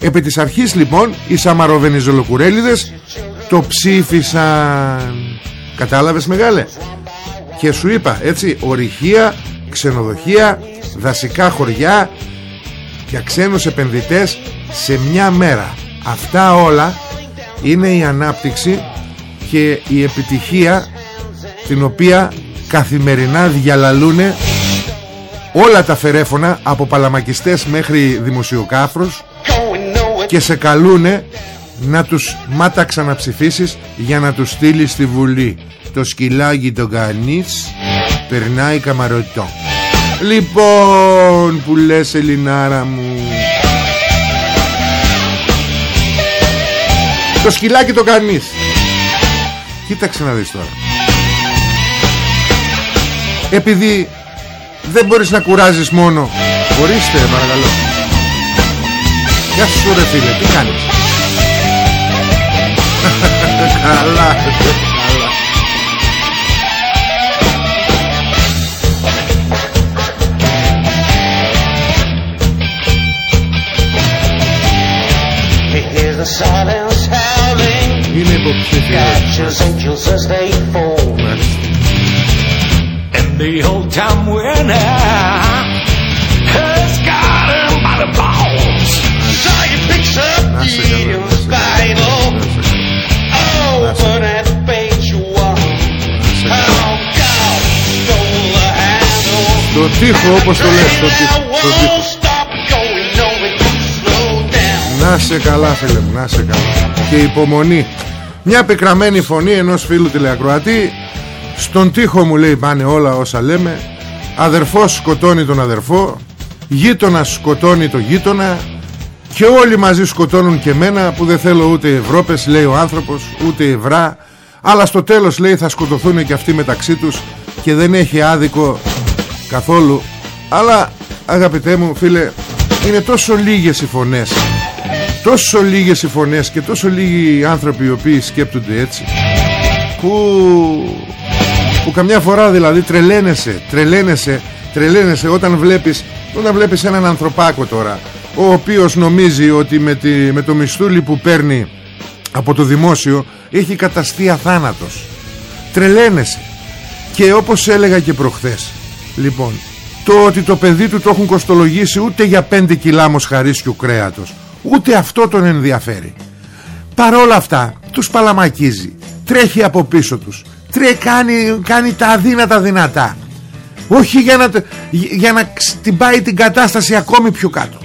Επί της αρχής λοιπόν οι Σαμαροβενιζολοκουρέλιδες το ψήφισαν Κατάλαβες μεγάλε; Και σου είπα έτσι Ορυχεία, ξενοδοχεία Δασικά χωριά Για ξένους επενδυτές Σε μια μέρα. Αυτά όλα είναι η ανάπτυξη Και η επιτυχία Την οποία καθημερινά διαλαλούνε Όλα τα φερέφωνα Από παλαμακιστές μέχρι δημοσιοκάφρους Και σε καλούνε να τους μάτα ξαναψηφίσεις για να τους στείλεις στη Βουλή. Το σκυλάκι το κανείς περνάει καμαρωτό. Λοιπόν που λες Ελληνάρα μου. Το σκυλάκι το κανείς κοίταξε να δεις τώρα. Επειδή δεν μπορείς να κουράζεις μόνο Ορίστε παρακαλώ. Γεια σου ρε φίλε τι κάνεις; the silence howling. You live up to angels as they fall. And the old time winner has got him by the balls. So you picture Το τείχο όπως το λες το τείχο Να σε καλά φίλε μου, να σε καλά. Και υπομονή. Μια πικραμένη φωνή ενός φίλου τηλεακροατή. Στον τοίχο μου λέει πάνε όλα όσα λέμε Αδερφός σκοτώνει τον αδερφό. Γείτονας σκοτώνει το γείτονα Και όλοι μαζί σκοτώνουν και μένα Που δεν θέλω ούτε Ευρώπες λέει ο άνθρωπος Ούτε Ευρά Αλλά στο τέλος λέει θα σκοτωθούν και αυτοί μεταξύ τους Και δεν έχει άδικο καθόλου. Αλλά αγαπητέ μου φίλε Είναι τόσο λίγες οι φωνές τόσο λίγες οι φωνές και τόσο λίγοι άνθρωποι οι οποίοι σκέπτονται έτσι που, που καμιά φορά δηλαδή τρελαίνεσαι τρελαίνεσαι, τρελαίνεσαι όταν βλέπεις, όταν βλέπεις έναν ανθρωπάκο τώρα ο οποίος νομίζει ότι με, τη, με το μισθούλι που παίρνει από το δημόσιο έχει καταστεί αθάνατος. Τρελαίνεσαι. Και όπως έλεγα και προχθές λοιπόν το ότι το παιδί του το έχουν κοστολογήσει ούτε για 5 κιλά μοσχαρίσιου κρέατος Ούτε αυτό τον ενδιαφέρει. Παρόλα αυτά τους παλαμακίζει. Τρέχει από πίσω τους. Τρέ, κάνει, κάνει τα αδύνατα δυνατά. Όχι για να, για να την πάει την κατάσταση ακόμη πιο κάτω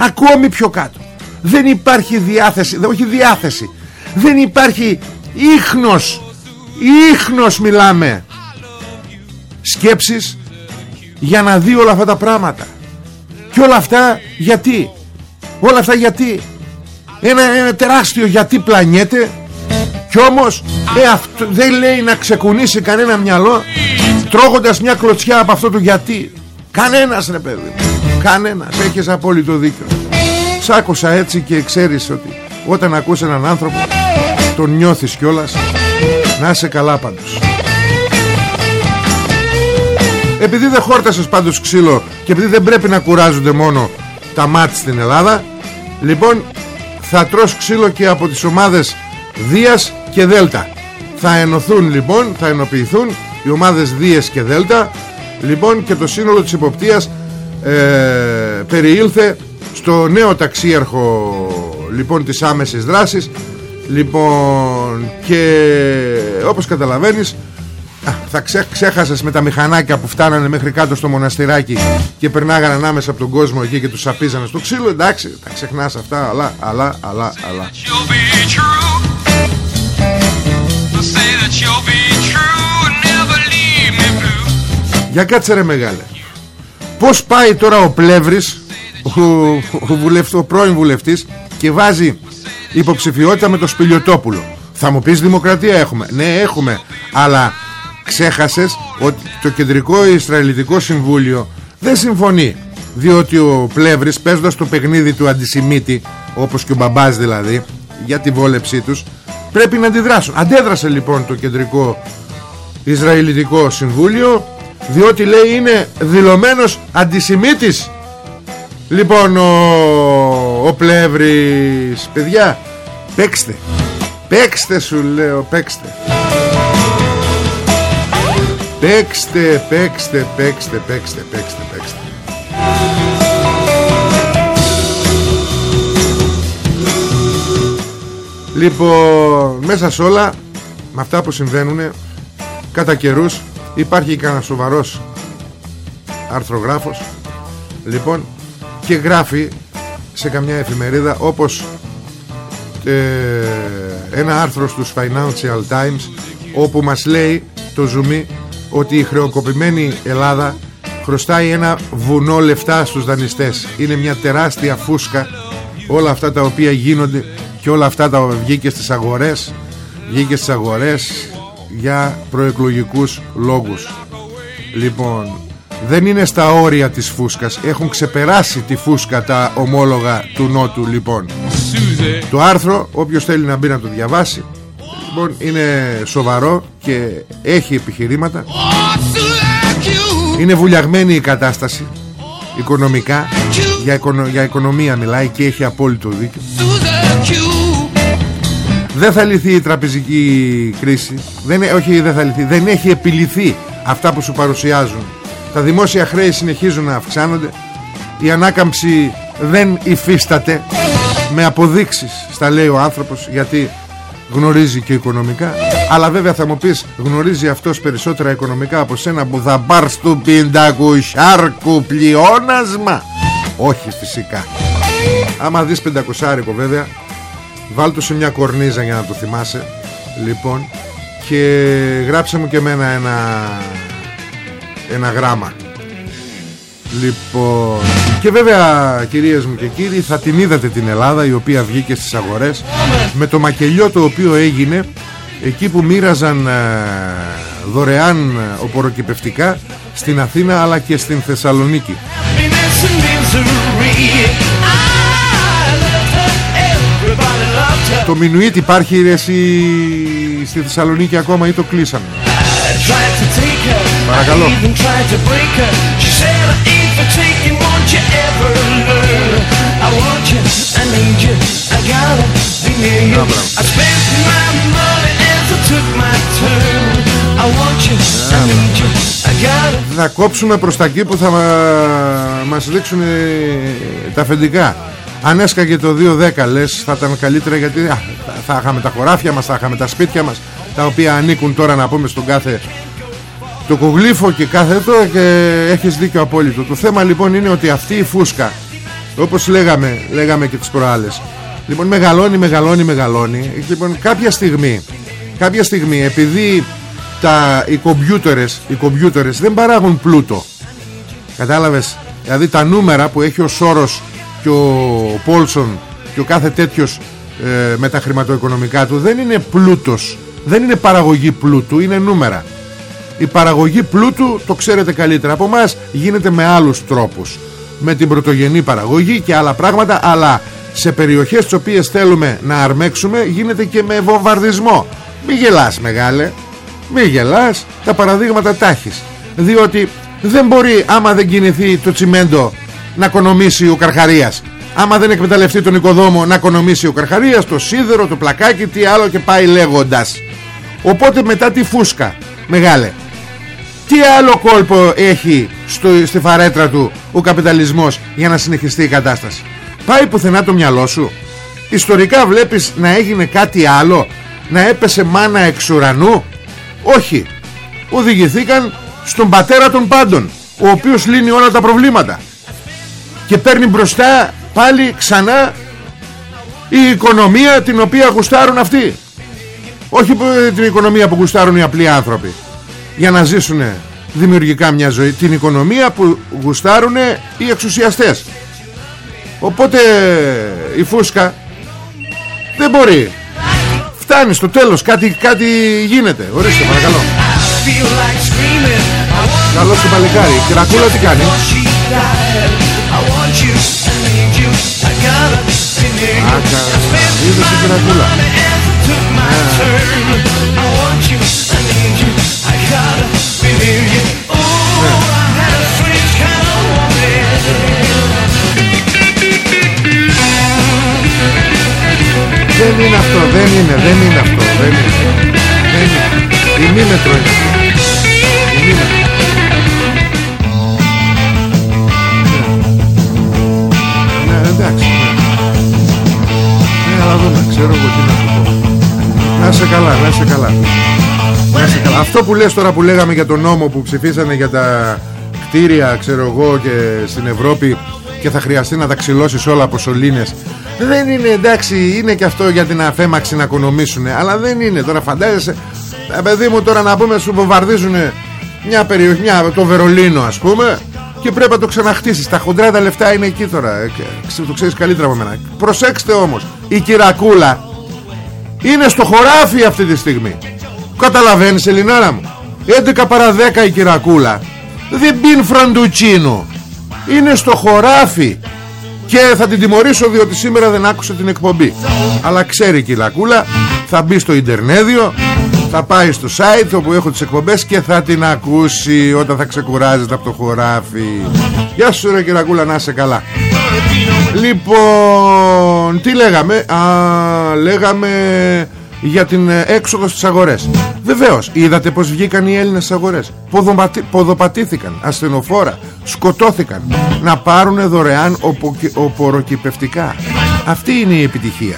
Ακόμη πιο κάτω. Δεν υπάρχει διάθεση Όχι διάθεση Δεν υπάρχει ίχνος Ίχνος μιλάμε Σκέψεις Για να δει όλα αυτά τα πράγματα. Και όλα αυτά γιατί Όλα αυτά γιατί. Ένα, ένα τεράστιο γιατί πλανιέται Κι όμως ε, αυτό, δεν λέει να ξεκουνήσει κανένα μυαλό Τρώγοντας μια κλωτσιά από αυτό το γιατί. Κανένας ρε παιδί Κανένας Έχεις απόλυτο δίκιο. Σ' άκουσα έτσι και ξέρεις ότι Όταν ακούς έναν άνθρωπο Τον νιώθεις κιόλας. Να είσαι καλά πάντως. Επειδή δεν χόρτασες πάντως ξύλο Και επειδή δεν πρέπει να κουράζονται μόνο Τα μάτια στην Ελλάδα Λοιπόν θα τρως ξύλο και από τις ομάδες Δίας και Δέλτα. Θα ενωθούν λοιπόν Θα ενοποιηθούν οι ομάδες Δίας και Δέλτα Λοιπόν και το σύνολο της υποπτίας ε, Περιήλθε στο νέο ταξίαρχο Λοιπόν της άμεσης δράσης. Λοιπόν και όπως καταλαβαίνεις θα ξέ, ξέχασες με τα μηχανάκια που φτάνανε μέχρι κάτω στο μοναστηράκι και περνάγανε ανάμεσα από τον κόσμο εκεί και τους σαπίζανε στο ξύλο. Εντάξει τα ξεχνάς αυτά αλλά αλλά αλλά αλλά. Για κάτσε ρε μεγάλε πως πάει τώρα ο Πλεύρης ο, ο, ο πρώην βουλευτής και βάζει υποψηφιότητα με το Σπηλιοτόπουλο; Θα μου πεις δημοκρατία έχουμε. Ναι έχουμε αλλά ξέχασες ότι το κεντρικό Ισραηλιτικό Συμβούλιο δεν συμφωνεί διότι ο Πλεύρης παίζοντας το παιχνίδι του αντισημίτη όπως και ο μπαμπάς δηλαδή για τη βόλεψή τους πρέπει να αντιδράσουν. Αντέδρασε λοιπόν το κεντρικό Ισραηλιτικό Συμβούλιο διότι λέει είναι δηλωμένος αντισημίτης. Λοιπόν ο, ο Πλεύρης παιδιά παίξτε. Παίξτε σου λέω παίξτε. Παίξτε, παίξτε, παίξτε, παίξτε, παίξτε, παίξτε. Λοιπόν, μέσα σε όλα, με αυτά που συμβαίνουν, κατά καιρούς, υπάρχει κανένας σοβαρός αρθρογράφος, λοιπόν, και γράφει σε καμιά εφημερίδα όπως ε, ένα άρθρο στους Financial Times όπου μας λέει το ζουμί ότι η χρεοκοπημένη Ελλάδα χρωστάει ένα βουνό λεφτά στους δανειστές. Είναι μια τεράστια φούσκα όλα αυτά τα οποία γίνονται και όλα αυτά τα βγήκε στις αγορές βγήκε στις αγορές για προεκλογικούς λόγους. Λοιπόν δεν είναι στα όρια της φούσκας. Έχουν ξεπεράσει τη φούσκα τα ομόλογα του Νότου λοιπόν. Το άρθρο όποιος θέλει να μπει να το διαβάσει λοιπόν είναι σοβαρό και έχει επιχειρήματα. Είναι βουλιαγμένη η κατάσταση οικονομικά. Για, για οικονομία μιλάει και έχει απόλυτο δίκιο δεν θα λυθεί η τραπεζική κρίση. Δεν, όχι δεν θα λυθεί. Δεν έχει επιληθεί αυτά που σου παρουσιάζουν. Τα δημόσια χρέη συνεχίζουν να αυξάνονται. Η ανάκαμψη δεν υφίσταται. Με αποδείξεις στα λέει ο άνθρωπος γιατί γνωρίζει και οικονομικά. Αλλά βέβαια θα μου πεις γνωρίζει αυτός περισσότερα οικονομικά από σένα που θα πάρ του πεντακουσιάρκου πλειώνασμα όχι φυσικά. Άμα δεις πεντακουσάρικο βέβαια βάλ το σε μια κορνίζα για να το θυμάσαι. Λοιπόν και γράψε μου και εμένα ένα ένα γράμμα. Λοιπόν Και βέβαια κυρίες μου και κύριοι Θα την είδατε την Ελλάδα η οποία βγήκε στις αγορές Με το μακελιό το οποίο έγινε Εκεί που μοίραζαν ε, Δωρεάν ε, οποροκυπευτικά Στην Αθήνα αλλά και στην Θεσσαλονίκη Το Μινουίτ υπάρχει ρε, εσύ, στη Θεσσαλονίκη ακόμα ή το κλείσαν Παρακαλώ. Θα κόψουμε προς τα εκεί που θα μας δείξουν τα αφεντικά αν έσκαγε το 2-10 λες θα ήταν καλύτερα γιατί θα είχαμε τα χωράφια μας, θα είχαμε τα σπίτια μας τα οποία ανήκουν τώρα να πούμε στον κάθε το κογλίφο και κάθε το και έχεις δίκιο απόλυτο. Το θέμα λοιπόν είναι ότι αυτή η φούσκα όπως λέγαμε, λέγαμε και τις προάλλες λοιπόν μεγαλώνει, μεγαλώνει, μεγαλώνει. Λοιπόν κάποια στιγμή κάποια στιγμή επειδή τα, οι κομπιούτερες οι κομπιούτερες δεν παράγουν πλούτο κατάλαβες; Δηλαδή τα νούμερα που έχει ο Σόρος και ο Πόλσον και ο κάθε τέτοιος ε, με τα χρηματοοικονομικά του δεν είναι πλούτος. Δεν είναι παραγωγή πλούτου είναι νούμερα. Η παραγωγή πλούτου το ξέρετε καλύτερα από μας γίνεται με άλλους τρόπους. Με την πρωτογενή παραγωγή και άλλα πράγματα αλλά σε περιοχές τις οποίες θέλουμε να αρμέξουμε γίνεται και με βομβαρδισμό. Μη γελάς μεγάλε. Μη γελάς. Τα παραδείγματα τα έχεις. Διότι δεν μπορεί άμα δεν κινηθεί το τσιμέντο Να οικονομήσει ο Καρχαρίας. Άμα δεν εκμεταλλευτεί τον οικοδόμο να οικονομήσει ο Καρχαρίας Το σίδερο, το πλακάκι, τι άλλο και πάει λέγοντας. Οπότε μετά τη φούσκα Μεγάλε Τι άλλο κόλπο έχει στο, στη φαρέτρα του Ο καπιταλισμός για να συνεχιστεί η κατάσταση; Πάει πουθενά το μυαλό σου. Ιστορικά βλέπεις να έγινε κάτι άλλο; Να έπεσε μάνα εξ ουρανού; Όχι. Οδηγηθήκαν στον πατέρα των πάντων Ο οποίος λύνει όλα τα προβλήματα Και παίρνει μπροστά πάλι ξανά η οικονομία την οποία γουστάρουν αυτοί. Όχι την οικονομία που γουστάρουν οι απλοί άνθρωποι για να ζήσουν δημιουργικά μια ζωή. Την οικονομία που γουστάρουν οι εξουσιαστές. Οπότε η φούσκα δεν μπορεί. Φτάνει στο τέλος κάτι, κάτι γίνεται. Ορίστε παρακαλώ. Καλό σου παλικάρι. Η Κυρακούλα τι κάνει; Άκα Είδες η Κυρακούλα Δεν είναι αυτό, δεν είναι, δεν είναι αυτό, δεν είναι. Δεν είναι. Ημίμετρο είναι αυτό. Ημίμετρο. Ναι, εντάξει. Ναι, αλλά δούμε, ξέρω εγώ τι να σου πω. Να είσαι καλά, να είσαι καλά. Να είσαι καλά. Αυτό που λες τώρα που λέγαμε για τον νόμο που ψηφίσανε για τα κτίρια, ξέρω εγώ, και στην Ευρώπη και θα χρειαστεί να τα ξυλώσεις όλα από σωλήνες δεν είναι εντάξει είναι και αυτό για την αφέμαξη να οικονομήσουν αλλά δεν είναι τώρα φαντάζεσαι ε, παιδί μου τώρα να πούμε σου βομβαρδίζουν μια περιοχή μια, το Βερολίνο ας πούμε και πρέπει να το ξαναχτίσεις. Τα χοντρά τα λεφτά είναι εκεί τώρα. Ε, το ξέρεις καλύτερα από μένα προσέξτε όμως η κυρακούλα είναι στο χωράφι αυτή τη στιγμή. Καταλαβαίνεις Ελληνάρα μου. 11 παρα 10 η κυρακούλα. Δεν πίν φραντουτσίνο είναι στο χωράφι. Και θα την τιμωρήσω διότι σήμερα δεν άκουσε την εκπομπή. Αλλά ξέρει και η Λακούλα θα μπει στο Ιντερνέδιο θα πάει στο site όπου έχω τις εκπομπές και θα την ακούσει όταν θα ξεκουράζεται από το χωράφι. Γεια σου ρε Λακούλα να είσαι καλά. Λοιπόν τι λέγαμε; Α, λέγαμε για την ε, έξοδο στις αγορές. Βεβαίως είδατε πως βγήκαν οι Έλληνες στις αγορές. Ποδοπατή, Ποδοπατήθηκαν ασθενοφόρα Σκοτώθηκαν. Να πάρουν δωρεάν οποροκυπευτικά. Αυτή είναι η επιτυχία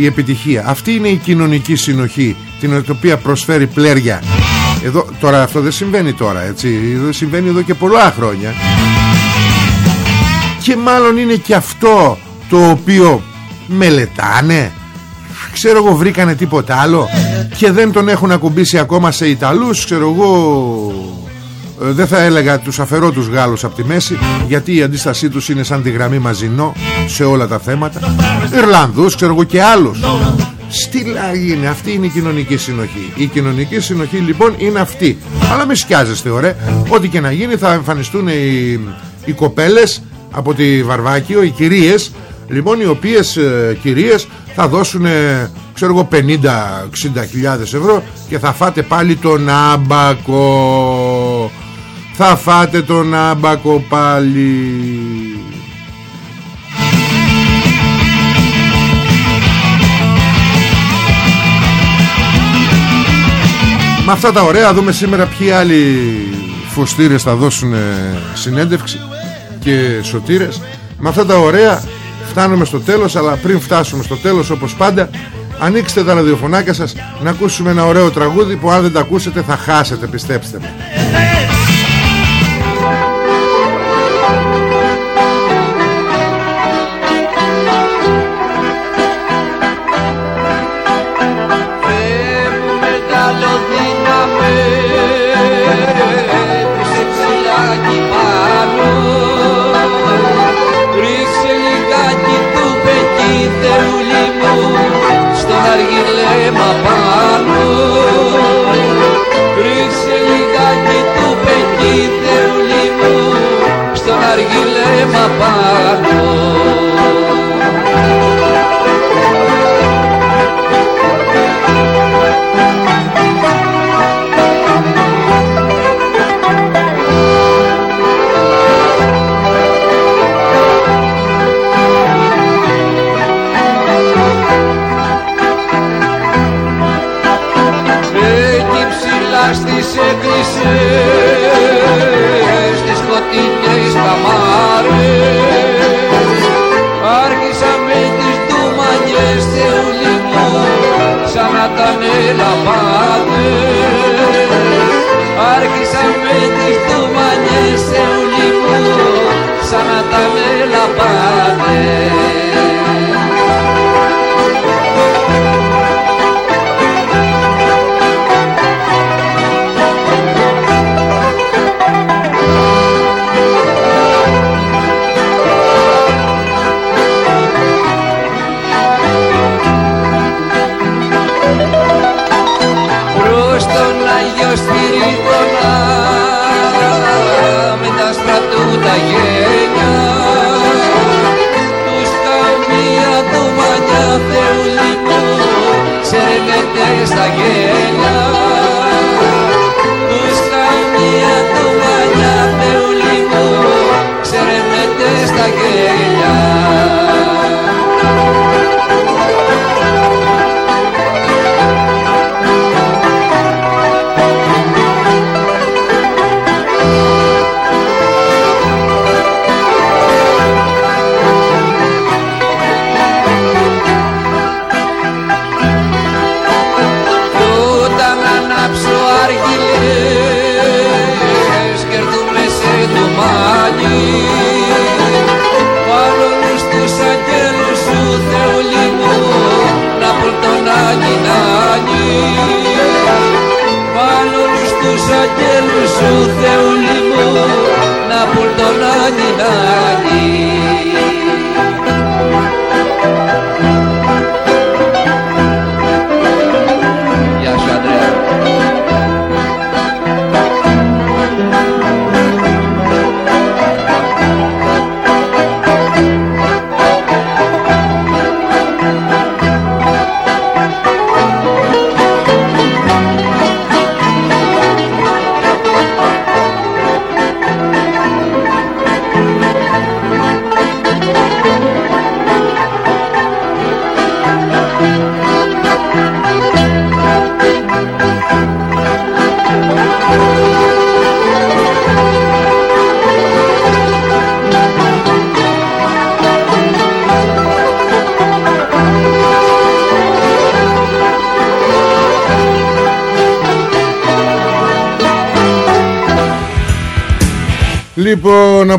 Η επιτυχία. Αυτή είναι η κοινωνική συνοχή Την οποία προσφέρει πλέρια. Εδώ, Τώρα αυτό δεν συμβαίνει τώρα έτσι. Εδώ Συμβαίνει εδώ και πολλά χρόνια. Και μάλλον είναι και αυτό Το οποίο μελετάνε. Ξέρω εγώ βρήκανε τίποτα άλλο και δεν τον έχουν ακουμπήσει ακόμα σε Ιταλούς ξέρω εγώ ε, δεν θα έλεγα τους αφαιρώ τους Γάλλους από τη μέση γιατί η αντίστασή τους είναι σαν τη γραμμή μαζινό σε όλα τα θέματα. Ιρλανδούς ξέρω εγώ και άλλους. Στήλα είναι αυτή είναι η κοινωνική συνοχή. Η κοινωνική συνοχή λοιπόν είναι αυτή. Αλλά μη σκιάζεστε ωραία. Ό,τι και να γίνει θα εμφανιστούν οι, οι κοπέλες Από τη Βαρβάκιο Οι κυρίες Λοιπόν οι οποίες ε, κυρίες θα δώσουν ξέρω εγώ 50-60 χιλιάδες ευρώ και θα φάτε πάλι τον άμπακο θα φάτε τον άμπακο πάλι. Με αυτά τα ωραία δούμε σήμερα ποιοι άλλοι φωστήρες θα δώσουν συνέντευξη και σωτήρες. Με αυτά τα ωραία Φτάνουμε στο τέλος αλλά πριν φτάσουμε στο τέλος όπως πάντα Ανοίξτε τα ραδιοφωνάκια σας να ακούσουμε ένα ωραίο τραγούδι που αν δεν τα ακούσετε θα χάσετε πιστέψτε με
αργυλέμα πάνω Ρίξε λιγάκι του πενκίδερου λιμού στον αργυλέμα πάνω. αγαπάτε Άρχισαν με τις δουμανιές σαν να
τα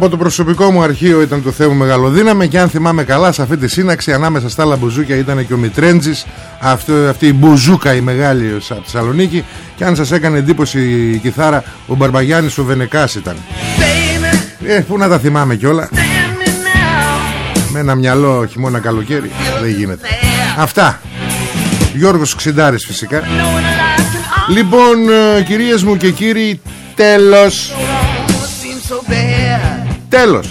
από το προσωπικό μου αρχείο ήταν το θέμα Μεγαλοδύναμε και αν θυμάμαι καλά σε αυτή τη σύναξη ανάμεσα στα άλλα μπουζούκια ήταν και ο Μητρέντζης αυτό, αυτή η μπουζούκα η μεγάλη από τη Θεσσαλονίκη και αν σας έκανε εντύπωση η κιθάρα ο Μπαρμπαγιάννης ο Βενεκάς ήταν. Ε, πού να τα θυμάμαι κιόλα. Με ένα μυαλό χειμώνα καλοκαίρι Δεν γίνεται. Αυτά. Γιώργος Ξιντάρης φυσικά. Λοιπόν ε, κυρίες μου και κύριοι Τέλος Τέλος.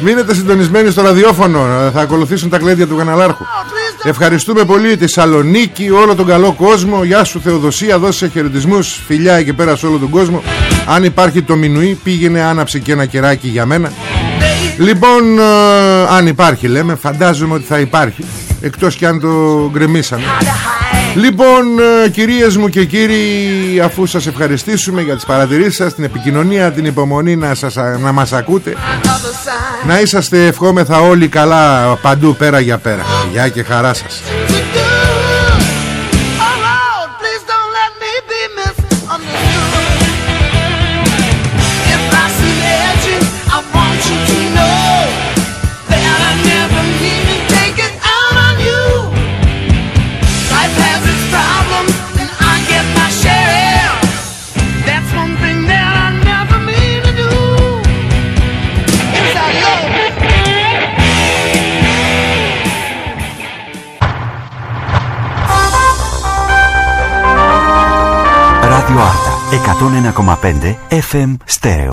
Μείνετε συντονισμένοι στο ραδιόφωνο Θα ακολουθήσουν τα κλέδια του καναλάρχου Ευχαριστούμε πολύ τη Σαλονίκη Όλο τον καλό κόσμο. Γεια σου Θεοδοσία Δώσε χαιρετισμούς Φιλιά εκεί πέρα σε όλο τον κόσμο. Αν υπάρχει το μινουί πήγαινε άναψε και ένα κεράκι για μένα. Λοιπόν ε, Αν υπάρχει λέμε Φαντάζομαι ότι θα υπάρχει Εκτός και αν το γκρεμίσανε Λοιπόν ε, κυρίες μου και κύριοι Αφού σας ευχαριστήσουμε για τις παρατηρήσεις σας Την επικοινωνία, την υπομονή να, σας, να μας ακούτε Να είσαστε ευχόμεθα όλοι καλά Παντού πέρα για πέρα. Γεια και χαρά σας
Radio Arta 101,5 FM Stereo